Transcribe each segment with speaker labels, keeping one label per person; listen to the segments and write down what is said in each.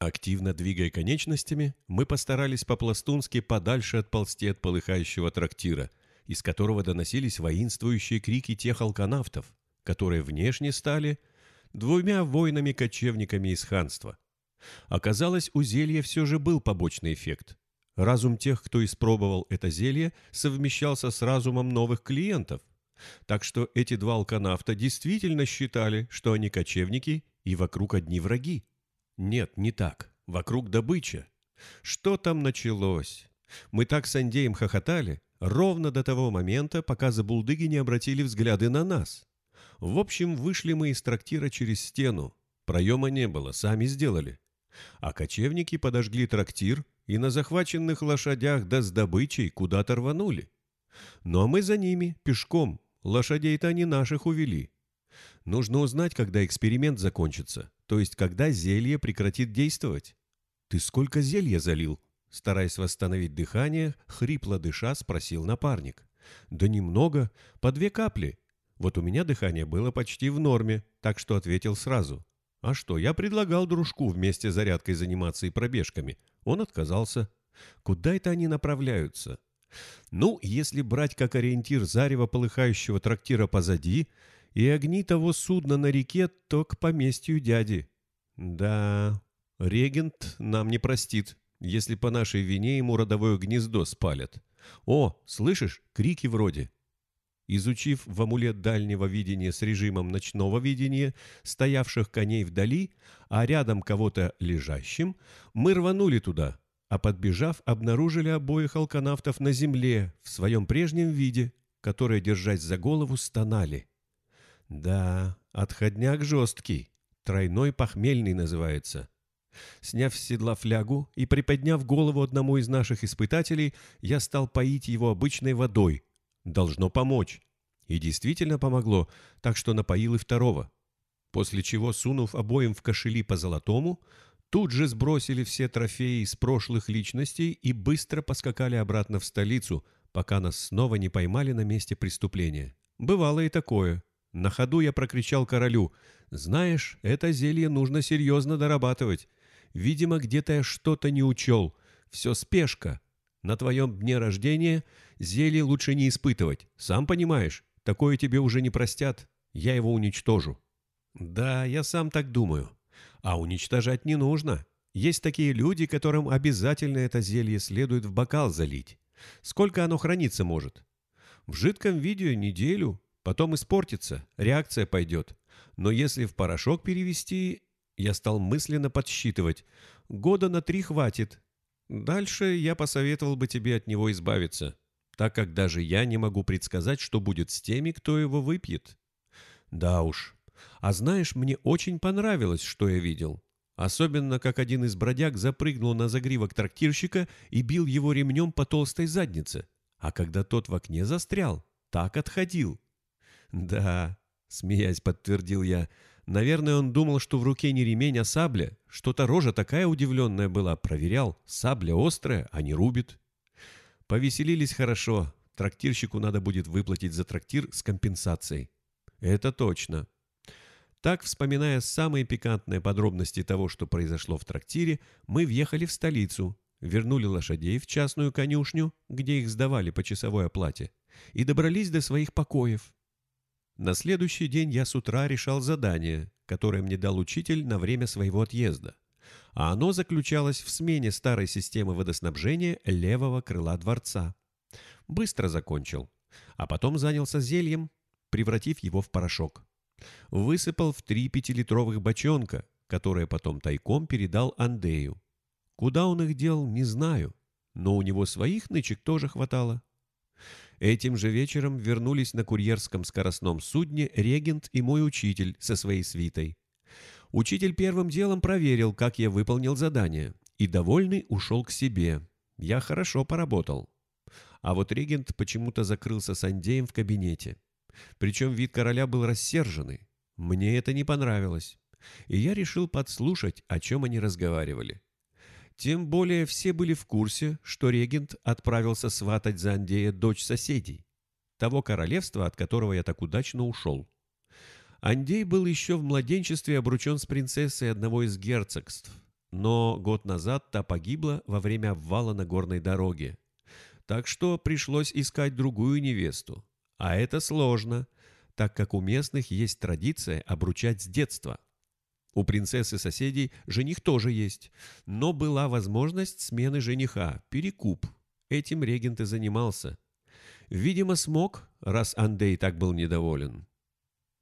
Speaker 1: Активно двигая конечностями, мы постарались по-пластунски подальше отползти от полыхающего трактира, из которого доносились воинствующие крики тех алканавтов, которые внешне стали двумя воинами-кочевниками из ханства. Оказалось, у зелья все же был побочный эффект. Разум тех, кто испробовал это зелье, совмещался с разумом новых клиентов. Так что эти два алканавта действительно считали, что они кочевники и вокруг одни враги. Нет, не так. Вокруг добыча. Что там началось? Мы так с Андеем хохотали, ровно до того момента, пока забулдыги не обратили взгляды на нас. В общем, вышли мы из трактира через стену. Проема не было, сами сделали. А кочевники подожгли трактир и на захваченных лошадях да с добычей куда-то рванули. Ну а мы за ними, пешком, лошадей-то они наших увели. Нужно узнать, когда эксперимент закончится, то есть когда зелье прекратит действовать. «Ты сколько зелья залил?» Стараясь восстановить дыхание, хрипло дыша, спросил напарник. «Да немного, по две капли. Вот у меня дыхание было почти в норме, так что ответил сразу. А что, я предлагал дружку вместе с зарядкой заниматься и пробежками. Он отказался. Куда это они направляются? Ну, если брать как ориентир зарево полыхающего трактира позади и огни того судна на реке, то к поместью дяди. Да, регент нам не простит, если по нашей вине ему родовое гнездо спалят. О, слышишь, крики вроде. Изучив в амулет дальнего видения с режимом ночного видения стоявших коней вдали, а рядом кого-то лежащим, мы рванули туда, а подбежав, обнаружили обоих алканавтов на земле в своем прежнем виде, которые, держась за голову, стонали. Да, отходняк жесткий, тройной похмельный называется. Сняв с седла флягу и приподняв голову одному из наших испытателей, я стал поить его обычной водой. Должно помочь. И действительно помогло, так что напоил и второго. После чего, сунув обоим в кошели по золотому, тут же сбросили все трофеи из прошлых личностей и быстро поскакали обратно в столицу, пока нас снова не поймали на месте преступления. Бывало и такое. На ходу я прокричал королю, «Знаешь, это зелье нужно серьезно дорабатывать. Видимо, где-то я что-то не учел. Все спешка. На твоем дне рождения зелье лучше не испытывать, сам понимаешь. Такое тебе уже не простят. Я его уничтожу». «Да, я сам так думаю. А уничтожать не нужно. Есть такие люди, которым обязательно это зелье следует в бокал залить. Сколько оно храниться может? В жидком виде неделю, Потом испортится, реакция пойдет. Но если в порошок перевести, я стал мысленно подсчитывать. Года на три хватит. Дальше я посоветовал бы тебе от него избавиться, так как даже я не могу предсказать, что будет с теми, кто его выпьет. Да уж. А знаешь, мне очень понравилось, что я видел. Особенно, как один из бродяг запрыгнул на загривок трактирщика и бил его ремнем по толстой заднице. А когда тот в окне застрял, так отходил. «Да», — смеясь подтвердил я, — «наверное, он думал, что в руке не ремень, а сабля. Что-то рожа такая удивленная была. Проверял, сабля острая, а не рубит». Повеселились хорошо. Трактирщику надо будет выплатить за трактир с компенсацией. Это точно. Так, вспоминая самые пикантные подробности того, что произошло в трактире, мы въехали в столицу, вернули лошадей в частную конюшню, где их сдавали по часовой оплате, и добрались до своих покоев. На следующий день я с утра решал задание, которое мне дал учитель на время своего отъезда. А оно заключалось в смене старой системы водоснабжения левого крыла дворца. Быстро закончил, а потом занялся зельем, превратив его в порошок. Высыпал в три пятилитровых бочонка, которые потом тайком передал Андею. Куда он их дел, не знаю, но у него своих нычек тоже хватало. Этим же вечером вернулись на курьерском скоростном судне регент и мой учитель со своей свитой. Учитель первым делом проверил, как я выполнил задание, и, довольный, ушел к себе. Я хорошо поработал. А вот регент почему-то закрылся с Андеем в кабинете. Причем вид короля был рассерженный. Мне это не понравилось. И я решил подслушать, о чем они разговаривали. Тем более все были в курсе, что регент отправился сватать за Андея дочь соседей, того королевства, от которого я так удачно ушел. Андей был еще в младенчестве обручен с принцессой одного из герцогств, но год назад та погибла во время обвала на горной дороге. Так что пришлось искать другую невесту. А это сложно, так как у местных есть традиция обручать с детства. У принцессы соседей жених тоже есть, но была возможность смены жениха, перекуп. Этим регент и занимался. Видимо, смог, раз Андей так был недоволен.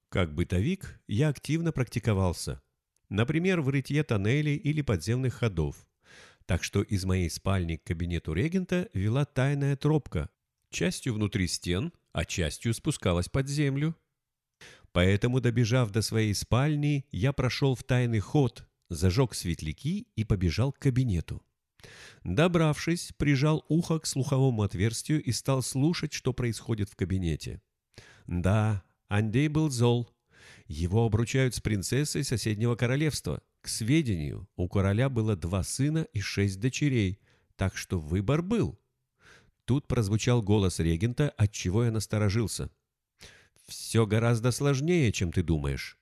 Speaker 1: Как бытовик я активно практиковался. Например, в рытье тоннелей или подземных ходов. Так что из моей спальни к кабинету регента вела тайная тропка, частью внутри стен, а частью спускалась под землю. Поэтому, добежав до своей спальни, я прошел в тайный ход, зажег светляки и побежал к кабинету. Добравшись, прижал ухо к слуховому отверстию и стал слушать, что происходит в кабинете. Да, Андей был зол. Его обручают с принцессой соседнего королевства. К сведению, у короля было два сына и шесть дочерей, так что выбор был. Тут прозвучал голос регента, отчего я насторожился. «Все гораздо сложнее, чем ты думаешь.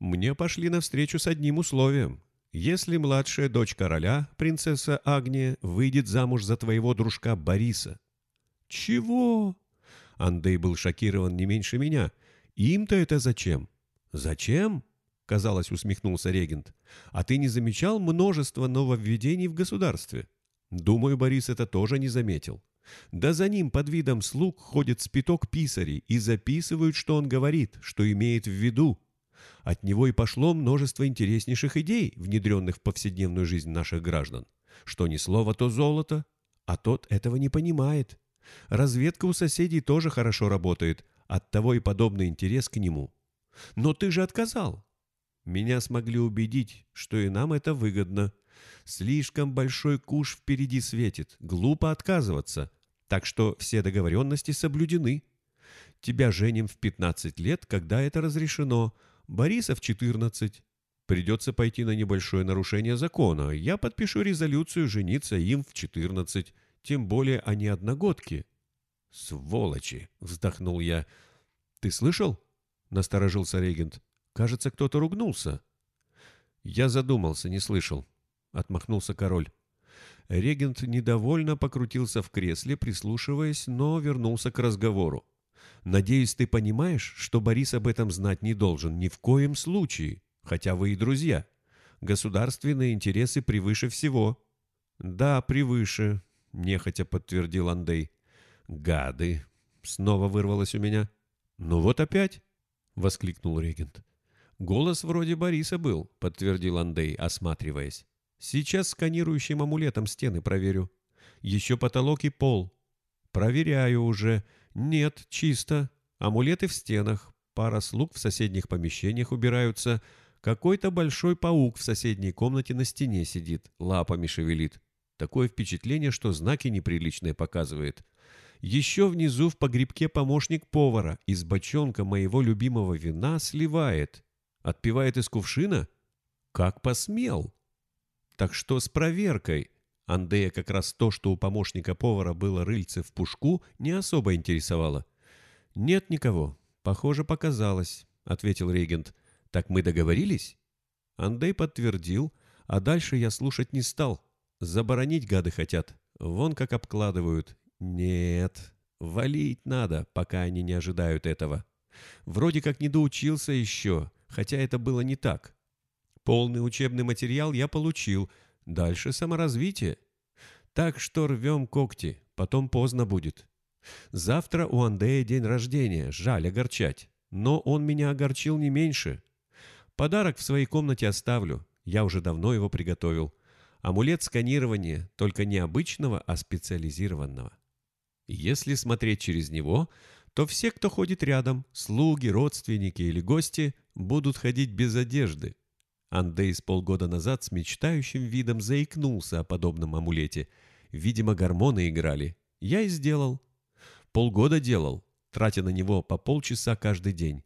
Speaker 1: Мне пошли навстречу с одним условием. Если младшая дочь короля, принцесса Агния, выйдет замуж за твоего дружка Бориса». «Чего?» Андей был шокирован не меньше меня – им-то это зачем? Зачем? Казалось, усмехнулся регент. А ты не замечал множество нововведений в государстве? Думаю, Борис это тоже не заметил. Да за ним под видом слуг ходит спиток писарей и записывают, что он говорит, что имеет в виду. От него и пошло множество интереснейших идей, внедренных в повседневную жизнь наших граждан. Что ни слово, то золото. А тот этого не понимает. Разведка у соседей тоже хорошо работает, Оттого и подобный интерес к нему. Но ты же отказал. Меня смогли убедить, что и нам это выгодно. Слишком большой куш впереди светит, глупо отказываться. Так что все договоренности соблюдены. Тебя женим в 15 лет, когда это разрешено. Бориса в 14. Придется пойти на небольшое нарушение закона. Я подпишу резолюцию жениться им в 14. Тем более они одногодки. «Сволочи!» — вздохнул я. «Ты слышал?» — насторожился регент. «Кажется, кто-то ругнулся». «Я задумался, не слышал», — отмахнулся король. Регент недовольно покрутился в кресле, прислушиваясь, но вернулся к разговору. «Надеюсь, ты понимаешь, что Борис об этом знать не должен ни в коем случае, хотя вы и друзья. Государственные интересы превыше всего». «Да, превыше», — нехотя подтвердил Андей. «Гады!» — снова вырвалось у меня. «Ну вот опять!» — воскликнул регент. «Голос вроде Бориса был», — подтвердил Андей, осматриваясь. «Сейчас сканирующим амулетом стены проверю. Еще потолок и пол. Проверяю уже. Нет, чисто. Амулеты в стенах. Пара слуг в соседних помещениях убираются. Какой-то большой паук в соседней комнате на стене сидит, лапами шевелит. Такое впечатление, что знаки неприличные показывает. Еще внизу в погребке помощник повара из бочонка моего любимого вина сливает. Отпивает из кувшина? Как посмел? Так что с проверкой? Андея как раз то, что у помощника повара было рыльце в пушку, не особо интересовало. «Нет никого. Похоже, показалось», — ответил регент. «Так мы договорились?» Андей подтвердил, а дальше я слушать не стал. Заборонить гады хотят. Вон как обкладывают. Нет, валить надо, пока они не ожидают этого. Вроде как не доучился еще, хотя это было не так. Полный учебный материал я получил, дальше саморазвитие. Так что рвем когти, потом поздно будет. Завтра у Андея день рождения, жаль огорчать. Но он меня огорчил не меньше. Подарок в своей комнате оставлю, я уже давно его приготовил. Амулет сканирования, только не обычного, а специализированного. Если смотреть через него, то все, кто ходит рядом, слуги, родственники или гости, будут ходить без одежды. Андей с полгода назад с мечтающим видом заикнулся о подобном амулете. Видимо, гормоны играли. Я и сделал. Полгода делал, тратя на него по полчаса каждый день.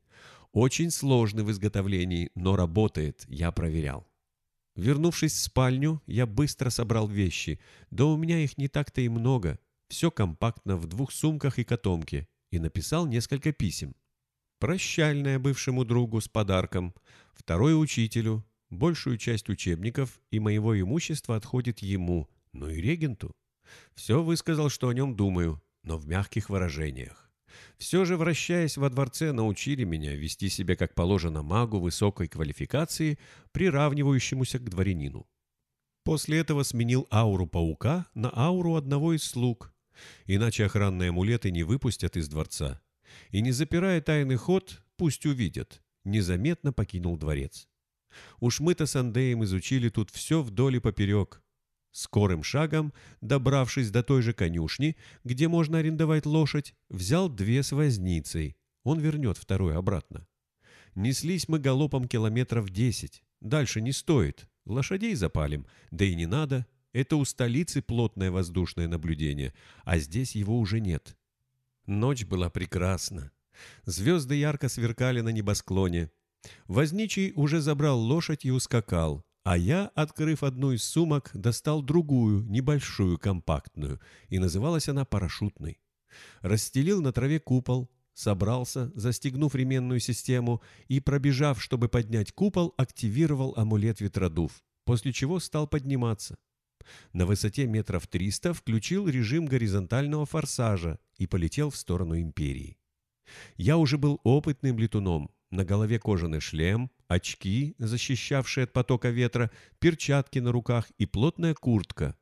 Speaker 1: Очень сложный в изготовлении, но работает, я проверял. Вернувшись в спальню, я быстро собрал вещи, да у меня их не так-то и много – все компактно в двух сумках и котомке, и написал несколько писем. Прощальное бывшему другу с подарком, второе учителю, большую часть учебников и моего имущества отходит ему, ну и регенту. Все высказал, что о нем думаю, но в мягких выражениях. Все же, вращаясь во дворце, научили меня вести себя как положено магу высокой квалификации, приравнивающемуся к дворянину. После этого сменил ауру паука на ауру одного из слуг, иначе охранные амулеты не выпустят из дворца. И не запирая тайный ход, пусть увидят, незаметно покинул дворец. Уж мы-то с Андеем изучили тут все вдоль и поперек. Скорым шагом, добравшись до той же конюшни, где можно арендовать лошадь, взял две с возницей. Он вернет вторую обратно. Неслись мы галопом километров десять. Дальше не стоит. Лошадей запалим. Да и не надо. Это у столицы плотное воздушное наблюдение, а здесь его уже нет. Ночь была прекрасна. Звезды ярко сверкали на небосклоне. Возничий уже забрал лошадь и ускакал, а я, открыв одну из сумок, достал другую, небольшую, компактную, и называлась она парашютной. Расстелил на траве купол, собрался, застегнув ременную систему, и, пробежав, чтобы поднять купол, активировал амулет ветродув, после чего стал подниматься. На высоте метров триста включил режим горизонтального форсажа и полетел в сторону империи. Я уже был опытным летуном, на голове кожаный шлем, очки, защищавшие от потока ветра, перчатки на руках и плотная куртка.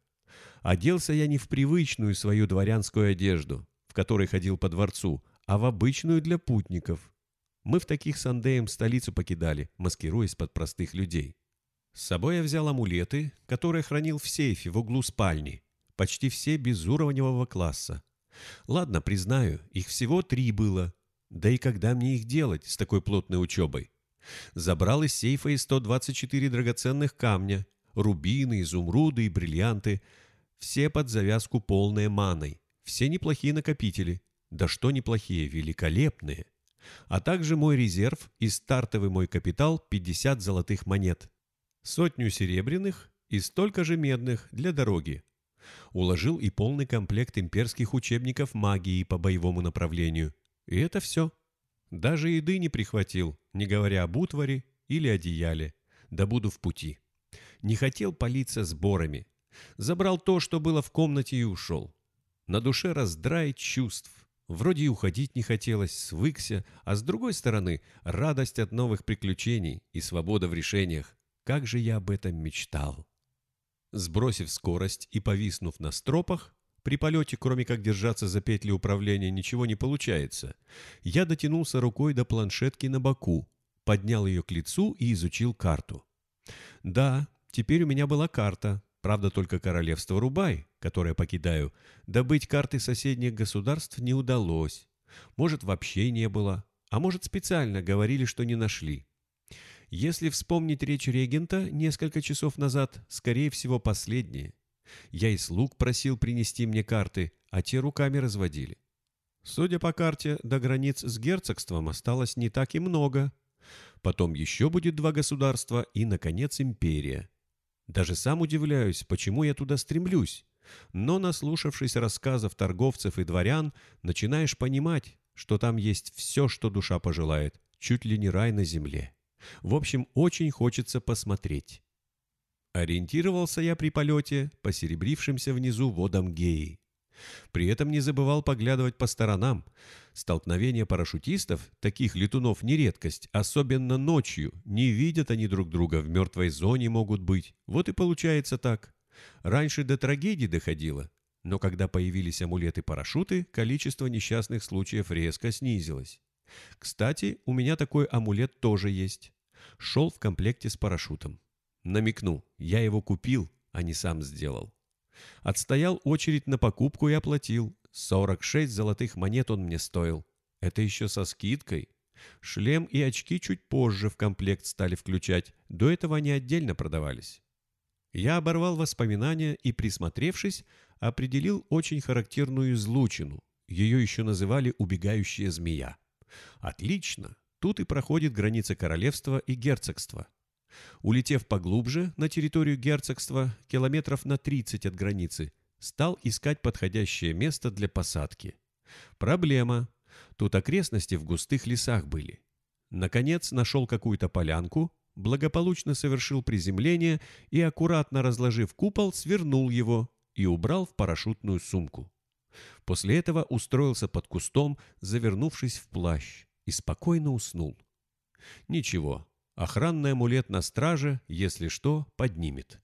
Speaker 1: Оделся я не в привычную свою дворянскую одежду, в которой ходил по дворцу, а в обычную для путников. Мы в таких с столицу покидали, маскируясь под простых людей. С собой я взял амулеты, которые хранил в сейфе в углу спальни, почти все безуровневого класса. Ладно, признаю, их всего три было. Да и когда мне их делать с такой плотной учебой? Забрал из сейфа и 124 драгоценных камня, рубины, изумруды и бриллианты, все под завязку полные маной, все неплохие накопители, да что неплохие, великолепные. А также мой резерв и стартовый мой капитал 50 золотых монет. Сотню серебряных и столько же медных для дороги. Уложил и полный комплект имперских учебников магии по боевому направлению. И это все. Даже еды не прихватил, не говоря об утваре или одеяле. Да буду в пути. Не хотел палиться сборами. Забрал то, что было в комнате и ушел. На душе раздрай чувств. Вроде и уходить не хотелось, свыкся, а с другой стороны, радость от новых приключений и свобода в решениях. Как же я об этом мечтал! Сбросив скорость и повиснув на стропах, при полете, кроме как держаться за петли управления, ничего не получается, я дотянулся рукой до планшетки на боку, поднял ее к лицу и изучил карту. Да, теперь у меня была карта, Правда, только королевство Рубай, которое покидаю, добыть карты соседних государств не удалось. Может, вообще не было, а может, специально говорили, что не нашли. Если вспомнить речь регента несколько часов назад, скорее всего, последнее. Я и слуг просил принести мне карты, а те руками разводили. Судя по карте, до границ с герцогством осталось не так и много. Потом еще будет два государства и, наконец, империя. Даже сам удивляюсь, почему я туда стремлюсь. Но, наслушавшись рассказов торговцев и дворян, начинаешь понимать, что там есть все, что душа пожелает, чуть ли не рай на земле. В общем, очень хочется посмотреть. Ориентировался я при полете по серебрившимся внизу водам Геи. При этом не забывал поглядывать по сторонам. Столкновения парашютистов, таких летунов не редкость, особенно ночью. Не видят они друг друга, в мертвой зоне могут быть. Вот и получается так. Раньше до трагедии доходило. Но когда появились амулеты-парашюты, количество несчастных случаев резко снизилось. Кстати, у меня такой амулет тоже есть. Шел в комплекте с парашютом. Намекну, я его купил, а не сам сделал. Отстоял очередь на покупку и оплатил. 46 золотых монет он мне стоил. Это еще со скидкой. Шлем и очки чуть позже в комплект стали включать. До этого они отдельно продавались. Я оборвал воспоминания и, присмотревшись, определил очень характерную излучину. Ее еще называли «убегающая змея». Отлично. Тут и проходит граница королевства и герцогства. Улетев поглубже на территорию герцогства, километров на 30 от границы, стал искать подходящее место для посадки. Проблема. Тут окрестности в густых лесах были. Наконец нашел какую-то полянку, благополучно совершил приземление и, аккуратно разложив купол, свернул его и убрал в парашютную сумку. После этого устроился под кустом, завернувшись в плащ, и спокойно уснул. Ничего, охранный амулет на страже, если что, поднимет.